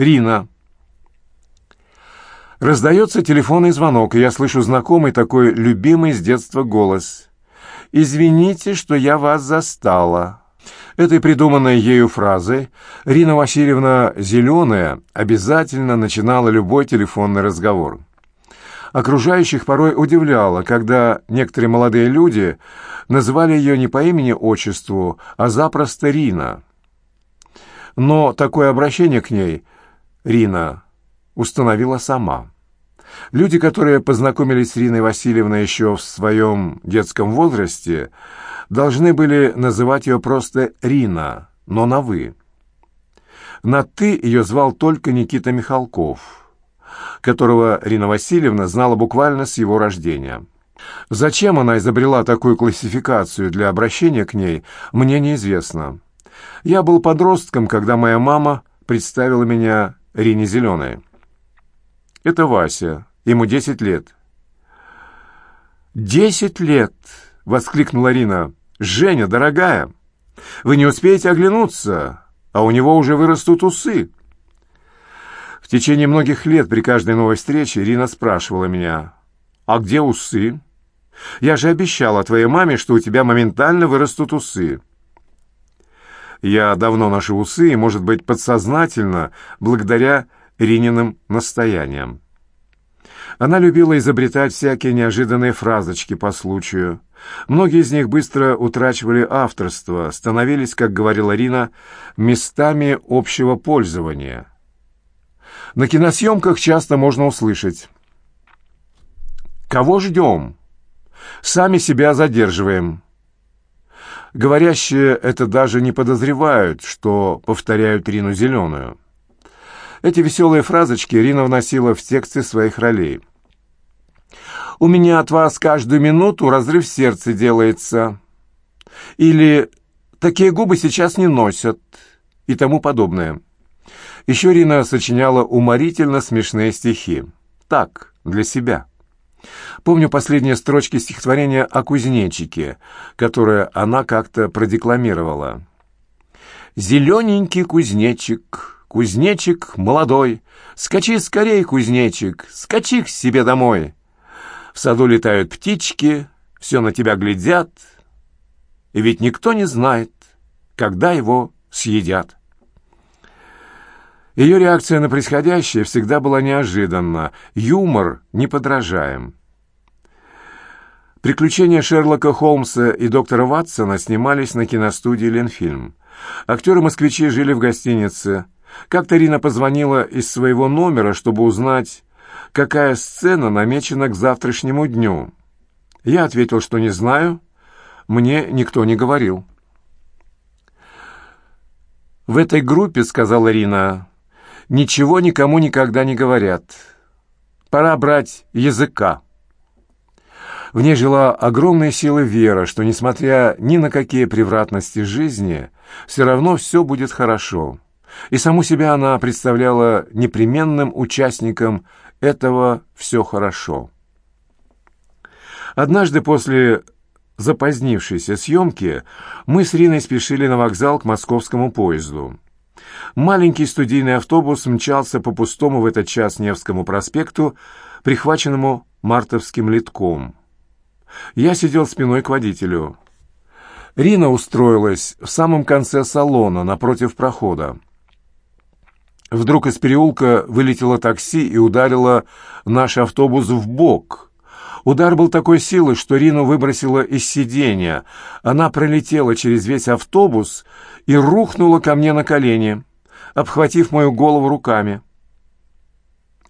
Рина. Раздается телефонный звонок, и я слышу знакомый такой любимый с детства голос. «Извините, что я вас застала». Этой придуманной ею фразой Рина Васильевна Зеленая обязательно начинала любой телефонный разговор. Окружающих порой удивляло, когда некоторые молодые люди называли ее не по имени-отчеству, а запросто Рина. Но такое обращение к ней Рина установила сама. Люди, которые познакомились с Риной Васильевной еще в своем детском возрасте, должны были называть ее просто Рина, но на «вы». На «ты» ее звал только Никита Михалков, которого Рина Васильевна знала буквально с его рождения. Зачем она изобрела такую классификацию для обращения к ней, мне неизвестно. Я был подростком, когда моя мама представила меня Рине Зеленой. Это Вася, ему десять лет. «Десять лет!» — воскликнула Рина. «Женя, дорогая, вы не успеете оглянуться, а у него уже вырастут усы». В течение многих лет при каждой новой встрече Рина спрашивала меня, «А где усы? Я же обещала твоей маме, что у тебя моментально вырастут усы». Я давно ношу усы, и, может быть, подсознательно, благодаря Рининым настояниям. Она любила изобретать всякие неожиданные фразочки по случаю. Многие из них быстро утрачивали авторство, становились, как говорила Рина, местами общего пользования. На киносъемках часто можно услышать «Кого ждем? Сами себя задерживаем». Говорящие это даже не подозревают, что повторяют Рину Зеленую. Эти веселые фразочки Рина вносила в тексты своих ролей. «У меня от вас каждую минуту разрыв сердца делается». Или «Такие губы сейчас не носят» и тому подобное. Еще Рина сочиняла уморительно смешные стихи. Так, для себя. Помню последние строчки стихотворения о кузнечике, которое она как-то продекламировала. «Зелененький кузнечик, Кузнечик молодой, скачи скорей, кузнечик, скачи к себе домой. В саду летают птички, все на тебя глядят, и ведь никто не знает, когда его съедят. Ее реакция на происходящее всегда была неожиданна, юмор неподражаем. Приключения Шерлока Холмса и доктора Ватсона снимались на киностудии «Ленфильм». Актеры-москвичи жили в гостинице как-то Рина позвонила из своего номера, чтобы узнать, какая сцена намечена к завтрашнему дню. Я ответил, что не знаю, мне никто не говорил. «В этой группе, — сказала Рина, — ничего никому никогда не говорят. Пора брать языка». В ней жила огромная сила вера, что, несмотря ни на какие превратности жизни, все равно все будет хорошо и саму себя она представляла непременным участником этого «все хорошо». Однажды после запозднившейся съемки мы с Риной спешили на вокзал к московскому поезду. Маленький студийный автобус мчался по пустому в этот час Невскому проспекту, прихваченному мартовским литком. Я сидел спиной к водителю. Рина устроилась в самом конце салона, напротив прохода. Вдруг из переулка вылетело такси и ударило наш автобус в бок. Удар был такой силы, что Рину выбросило из сиденья. Она пролетела через весь автобус и рухнула ко мне на колени, обхватив мою голову руками.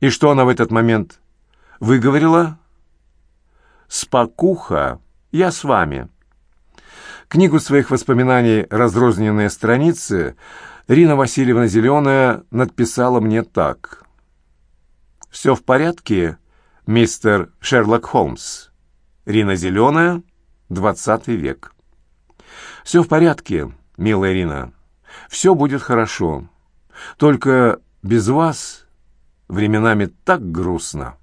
И что она в этот момент выговорила? «Спокуха, я с вами». Книгу своих воспоминаний «Разрозненные страницы» Рина Васильевна Зеленая надписала мне так. «Все в порядке, мистер Шерлок Холмс. Рина Зеленая, двадцатый век». «Все в порядке, милая Рина. Все будет хорошо. Только без вас временами так грустно».